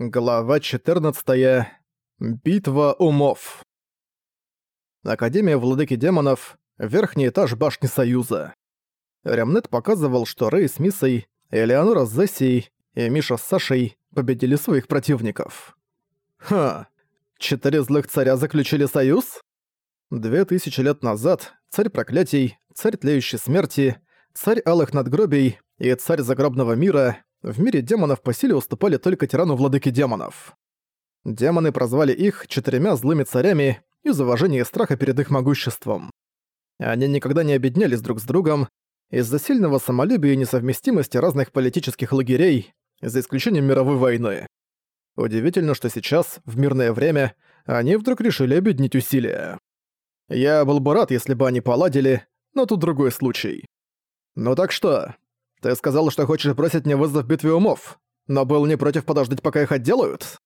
Глава 14. Битва умов. Академия Владыки Демонов. Верхний этаж башни Союза. Ремнет показывал, что Рэй с Миссой, Элеонора с Зессией и Миша с Сашей победили своих противников. Ха, четыре злых царя заключили союз? Две тысячи лет назад царь проклятий, царь тлеющей смерти, царь алых надгробий и царь загробного мира в мире демонов по силе уступали только тирану владыки демонов. Демоны прозвали их четырьмя злыми царями из уважения и страха перед их могуществом. Они никогда не объединялись друг с другом из-за сильного самолюбия и несовместимости разных политических лагерей, за исключением мировой войны. Удивительно, что сейчас, в мирное время, они вдруг решили объединить усилия. Я был бы рад, если бы они поладили, но тут другой случай. Ну так что, ты сказал, что хочешь бросить мне вызов в битве умов, но был не против подождать, пока их отделают?»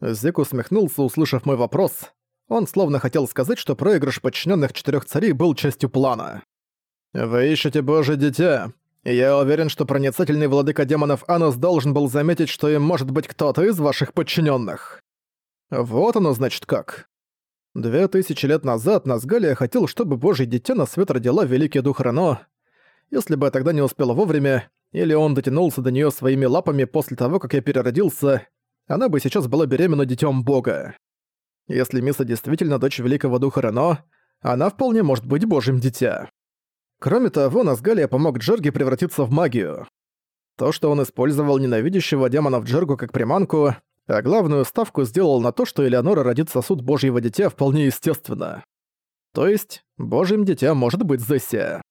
Зик усмехнулся, услышав мой вопрос. Он словно хотел сказать, что проигрыш подчиненных четырех царей был частью плана. «Вы ищете Божье дитя. Я уверен, что проницательный владыка демонов Анус должен был заметить, что им может быть кто-то из ваших подчиненных. Вот оно значит как. Две тысячи лет назад Назгалия хотел, чтобы Божье дитя на свет родила Великий Дух Рено, если бы я тогда не успела вовремя, или он дотянулся до неё своими лапами после того, как я переродился, она бы сейчас была беременна детём бога. Если Миса действительно дочь великого духа Рено, она вполне может быть божьим дитя. Кроме того, Назгалия помог Джерге превратиться в магию. То, что он использовал ненавидящего демона в Джергу как приманку, а главную ставку сделал на то, что Элеонора родит сосуд божьего дитя вполне естественно. То есть, божьим дитя может быть Зессия.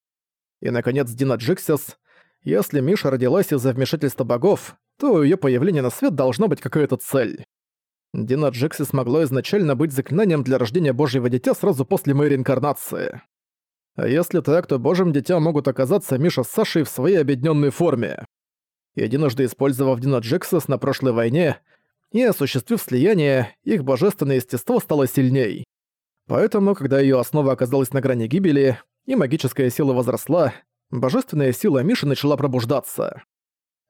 И, наконец, Дина Джиксис. Если Миша родилась из-за вмешательства богов, то у её появления на свет должна быть какая-то цель. Дина Джиксис могло изначально быть заклинанием для рождения божьего дитя сразу после моей реинкарнации. А если так, то божьим дитя могут оказаться Миша с Сашей в своей объединенной форме. Единожды использовав Дина Джексис на прошлой войне и осуществив слияние, их божественное естество стало сильней. Поэтому, когда ее основа оказалась на грани гибели, и магическая сила возросла, божественная сила Миши начала пробуждаться.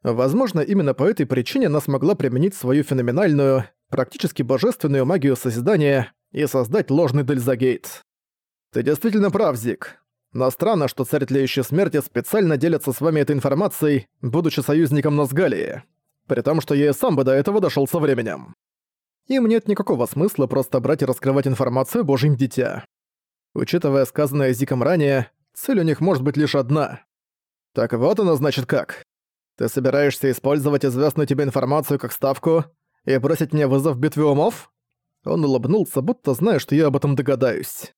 Возможно, именно по этой причине она смогла применить свою феноменальную, практически божественную магию созидания и создать ложный Дельзагейт. Ты действительно прав, Зик. Но странно, что царь Тлеющей Смерти специально делится с вами этой информацией, будучи союзником Назгалии. При том, что я и сам бы до этого дошёл со временем. Им нет никакого смысла просто брать и раскрывать информацию Божьим Дитя. Учитывая сказанное Зиком ранее, цель у них может быть лишь одна. Так вот оно значит как. Ты собираешься использовать известную тебе информацию как ставку и бросить мне вызов в битве умов? Он улыбнулся, будто зная, что я об этом догадаюсь.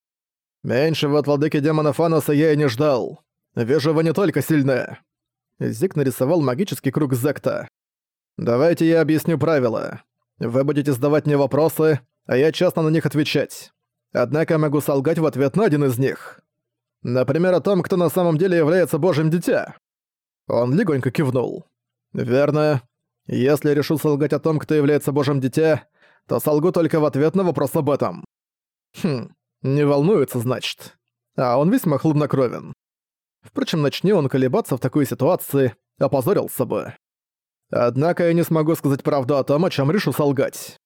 Меньшего от владыки демонов Аноса я и не ждал. Вижу, вы не только сильны. Зик нарисовал магический круг Зекта. Давайте я объясню правила. Вы будете задавать мне вопросы, а я честно на них отвечать. Однако могу солгать в ответ на один из них. Например, о том, кто на самом деле является божьим дитя. Он легонько кивнул. Верно. Если я решу солгать о том, кто является божьим дитя, то солгу только в ответ на вопрос об этом. Хм, не волнуется, значит. А он весьма хладнокровен. Впрочем, начни он колебаться в такой ситуации, опозорился бы. Однако я не смогу сказать правду о том, о чем решу солгать.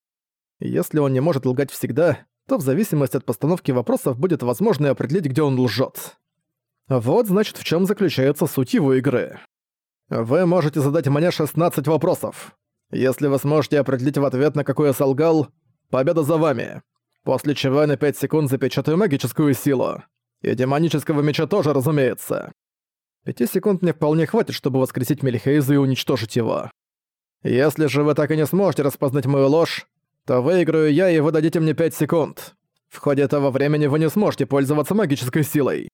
Если он не может лгать всегда, то в зависимости от постановки вопросов будет возможно определить, где он лжет. Вот значит, в чем заключается суть его игры. Вы можете задать мне 16 вопросов. Если вы сможете определить в ответ, на какой я солгал, победа за вами. После чего я на 5 секунд запечатаю магическую силу. И демонического меча тоже, разумеется. Пяти секунд мне вполне хватит, чтобы воскресить Мельхейза и уничтожить его. Если же вы так и не сможете распознать мою ложь, то выиграю я, и вы дадите мне 5 секунд. В ходе этого времени вы не сможете пользоваться магической силой.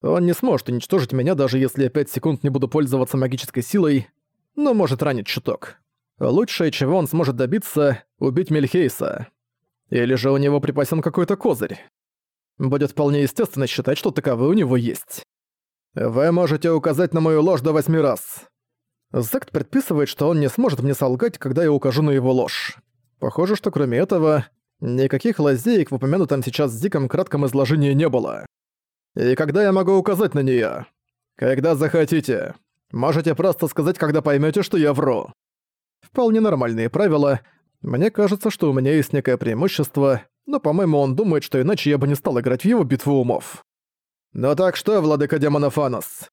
Он не сможет уничтожить меня, даже если я 5 секунд не буду пользоваться магической силой, но может ранить чуток. Лучшее, чего он сможет добиться — убить Мельхейса. Или же у него припасен какой-то козырь. Будет вполне естественно считать, что таковы у него есть. Вы можете указать на мою ложь до восьми раз. Зект предписывает, что он не сможет мне солгать, когда я укажу на его ложь. Похоже, что кроме этого, никаких лазеек в упомянутом сейчас диком кратком изложении не было. И когда я могу указать на неё? Когда захотите. Можете просто сказать, когда поймёте, что я вру. Вполне нормальные правила, Мне кажется, что у меня есть некое преимущество, но, по-моему, он думает, что иначе я бы не стал играть в его битву умов. Ну так что, владыка демонов Анос?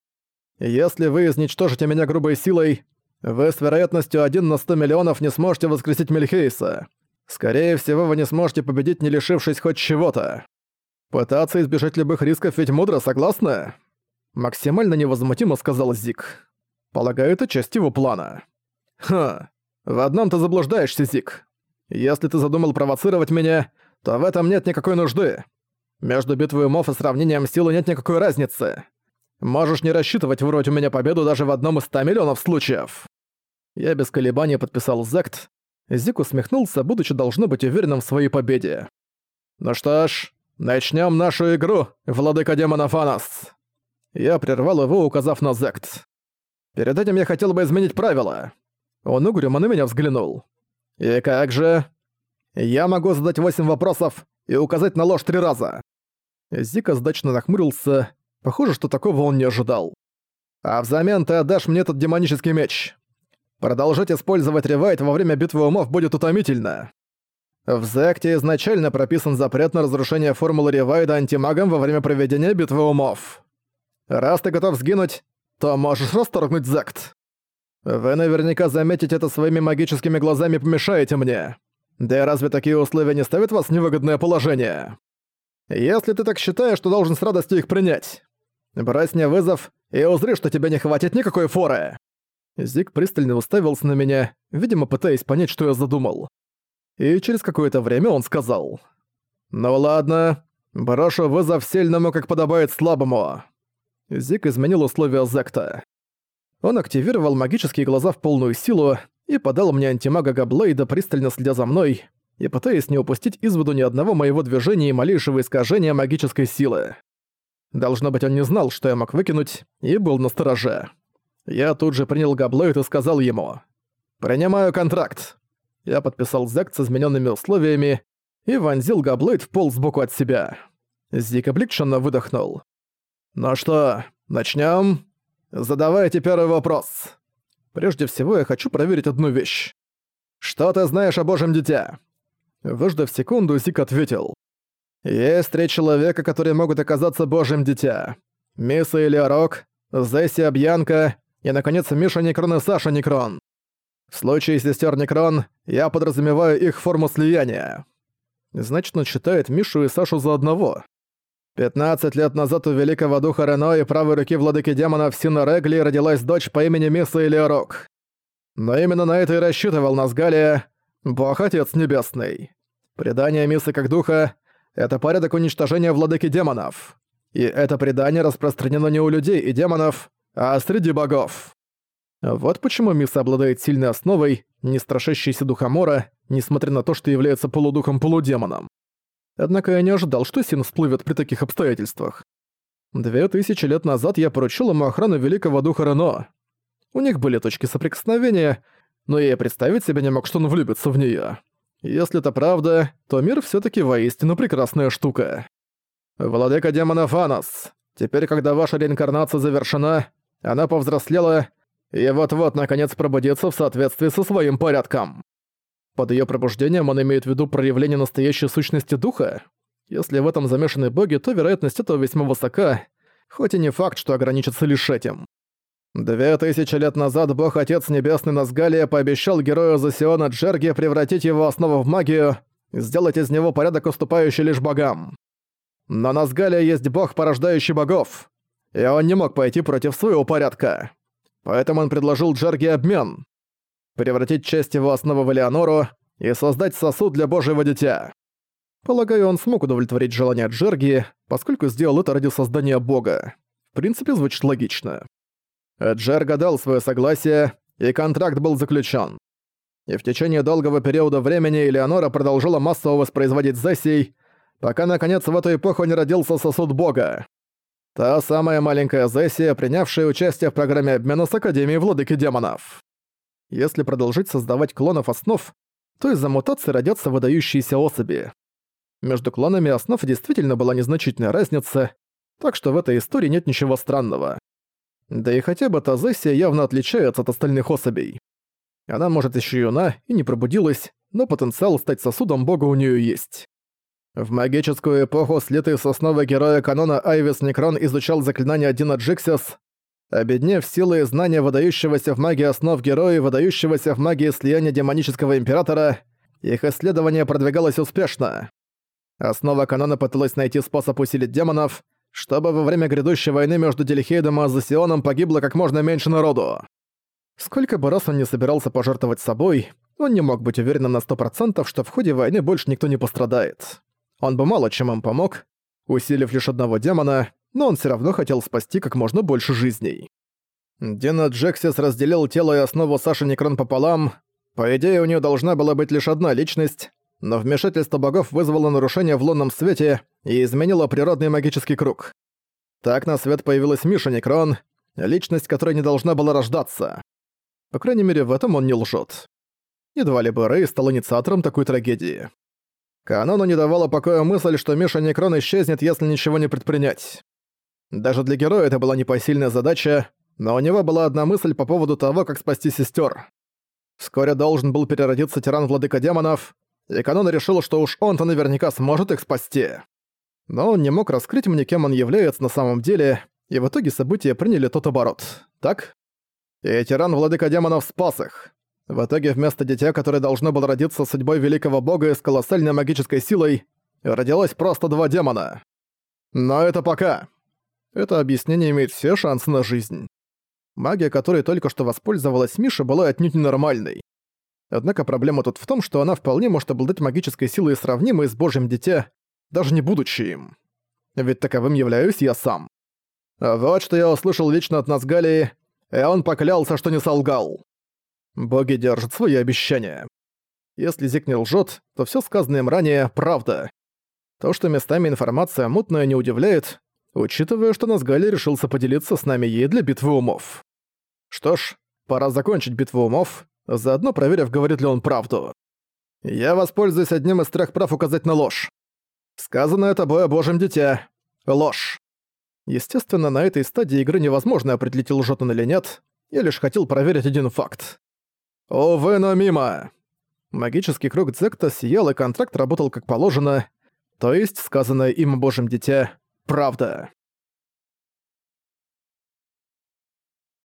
Если вы изничтожите меня грубой силой, вы с вероятностью 1 на 100 миллионов не сможете воскресить Мельхейса. Скорее всего, вы не сможете победить, не лишившись хоть чего-то. Пытаться избежать любых рисков ведь мудро, согласны? Максимально невозмутимо сказал Зик. Полагаю, это часть его плана. Ха, в одном ты заблуждаешься, Зик. Если ты задумал провоцировать меня, то в этом нет никакой нужды. Между битвой умов и сравнением силы нет никакой разницы. Можешь не рассчитывать вырвать у меня победу даже в одном из ста миллионов случаев». Я без колебаний подписал Зект. Зик усмехнулся, будучи должно быть уверенным в своей победе. «Ну что ж, начнем нашу игру, владыка демонов Анас!» Я прервал его, указав на Зект. «Перед этим я хотел бы изменить правила». Он угрюмо на меня взглянул. «И как же?» «Я могу задать восемь вопросов и указать на ложь три раза». Зик сдачно нахмурился, Похоже, что такого он не ожидал. А взамен ты отдашь мне этот демонический меч. Продолжать использовать ревайт во время битвы умов будет утомительно. В Зекте изначально прописан запрет на разрушение формулы ревайда антимагом во время проведения битвы умов. Раз ты готов сгинуть, то можешь расторгнуть Зект. Вы наверняка заметите это своими магическими глазами помешаете мне. Да и разве такие условия не ставят вас в невыгодное положение? Если ты так считаешь, то должен с радостью их принять. Брось мне вызов и узри, что тебе не хватит никакой форы!» Зик пристально уставился на меня, видимо, пытаясь понять, что я задумал. И через какое-то время он сказал. «Ну ладно, брошу вызов сильному, как подобает слабому». Зик изменил условия Зекта. Он активировал магические глаза в полную силу и подал мне антимага Габлейда, пристально следя за мной и пытаясь не упустить из виду ни одного моего движения и малейшего искажения магической силы. Должно быть, он не знал, что я мог выкинуть, и был на стороже. Я тут же принял габлоид и сказал ему «Принимаю контракт». Я подписал зект с измененными условиями и вонзил габлоид в пол сбоку от себя. Зик облегченно выдохнул. «Ну что, начнем? Задавайте первый вопрос. Прежде всего, я хочу проверить одну вещь. Что ты знаешь о Божьем Дитя?» Выждав секунду, Зик ответил. Есть три человека, которые могут оказаться божьим дитя. Миса Элеорок, Зесси Бьянка и, наконец, Миша Некрон и Саша Некрон. В случае сестер Некрон я подразумеваю их форму слияния. Значит, он считает Мишу и Сашу за одного. 15 лет назад у великого духа Рено и правой руки владыки демонов Сина Регли родилась дочь по имени Миса Элеорок. Но именно на это и рассчитывал Назгалия, бог-отец небесный. Предание Мисы как духа это порядок уничтожения владыки демонов. И это предание распространено не у людей и демонов, а среди богов. Вот почему Миса обладает сильной основой, не страшащейся духомора, несмотря на то, что является полудухом-полудемоном. Однако я не ожидал, что Син всплывет при таких обстоятельствах. Две тысячи лет назад я поручил ему охрану Великого Духа Рено. У них были точки соприкосновения, но я и представить себе не мог, что он влюбится в неё. Если это правда, то мир все таки воистину прекрасная штука. Владыка демонов Анос, теперь, когда ваша реинкарнация завершена, она повзрослела и вот-вот наконец пробудится в соответствии со своим порядком. Под ее пробуждением он имеет в виду проявление настоящей сущности духа. Если в этом замешаны боги, то вероятность этого весьма высока, хоть и не факт, что ограничится лишь этим. Две тысячи лет назад бог-отец Небесный Назгалия пообещал герою Засиона Джерги превратить его основу в магию, сделать из него порядок, уступающий лишь богам. Но Назгалия есть бог, порождающий богов, и он не мог пойти против своего порядка. Поэтому он предложил Джерги обмен. Превратить часть его основы в Элеонору и создать сосуд для божьего дитя. Полагаю, он смог удовлетворить желание Джерги, поскольку сделал это ради создания бога. В принципе, звучит логично. Джерга дал свое согласие, и контракт был заключен. И в течение долгого периода времени Элеонора продолжила массово воспроизводить Зессий, пока наконец в эту эпоху не родился сосуд бога. Та самая маленькая Зессия, принявшая участие в программе обмена с Академией Владыки Демонов. Если продолжить создавать клонов основ, то из-за мутации родятся выдающиеся особи. Между клонами основ действительно была незначительная разница, так что в этой истории нет ничего странного. Да и хотя бы Тазессия явно отличается от остальных особей. Она, может, еще юна и не пробудилась, но потенциал стать сосудом бога у нее есть. В магическую эпоху слитый с основы героя канона Айвис Некрон изучал заклинание Дина Джиксис, обеднев силы и знания выдающегося в магии основ героя и выдающегося в магии слияния демонического императора, их исследование продвигалось успешно. Основа канона пыталась найти способ усилить демонов, чтобы во время грядущей войны между Делихейдом и Азосионом погибло как можно меньше народу. Сколько бы раз он не собирался пожертвовать собой, он не мог быть уверенным на сто процентов, что в ходе войны больше никто не пострадает. Он бы мало чем им помог, усилив лишь одного демона, но он все равно хотел спасти как можно больше жизней. Дина Джексис разделил тело и основу Саши Некрон пополам. По идее, у нее должна была быть лишь одна личность, но вмешательство богов вызвало нарушение в лунном свете и изменило природный магический круг. Так на свет появилась Миша Некрон, личность, которая не должна была рождаться. По крайней мере, в этом он не лжет. Едва ли бы Рэй стал инициатором такой трагедии. Канону не давала покоя мысль, что Миша Некрон исчезнет, если ничего не предпринять. Даже для героя это была непосильная задача, но у него была одна мысль по поводу того, как спасти сестер. Вскоре должен был переродиться тиран-владыка демонов, и Канон решил, что уж он-то наверняка сможет их спасти. Но он не мог раскрыть мне, кем он является на самом деле, и в итоге события приняли тот оборот, так? И тиран-владыка демонов спас их. В итоге вместо дитя, которое должно было родиться судьбой великого бога и с колоссальной магической силой, родилось просто два демона. Но это пока. Это объяснение имеет все шансы на жизнь. Магия, которой только что воспользовалась Миша, была отнюдь ненормальной. Однако проблема тут в том, что она вполне может обладать магической силой, сравнимой с Божьим Дитя, даже не будучи им. Ведь таковым являюсь я сам. Вот что я услышал лично от Назгалии, и он поклялся, что не солгал. Боги держат свои обещания. Если Зик не лжет, то все сказанное им ранее — правда. То, что местами информация мутная, не удивляет, учитывая, что Назгали решился поделиться с нами ей для битвы умов. Что ж, пора закончить битву умов, заодно проверив, говорит ли он правду. Я воспользуюсь одним из трех прав указать на ложь. Сказано это о божьем дитя. Ложь. Естественно, на этой стадии игры невозможно определить, лжет он или нет. Я лишь хотел проверить один факт. Увы, но мимо. Магический круг Дзекта сиял, и контракт работал как положено, то есть сказанное им о божьем дитя — правда.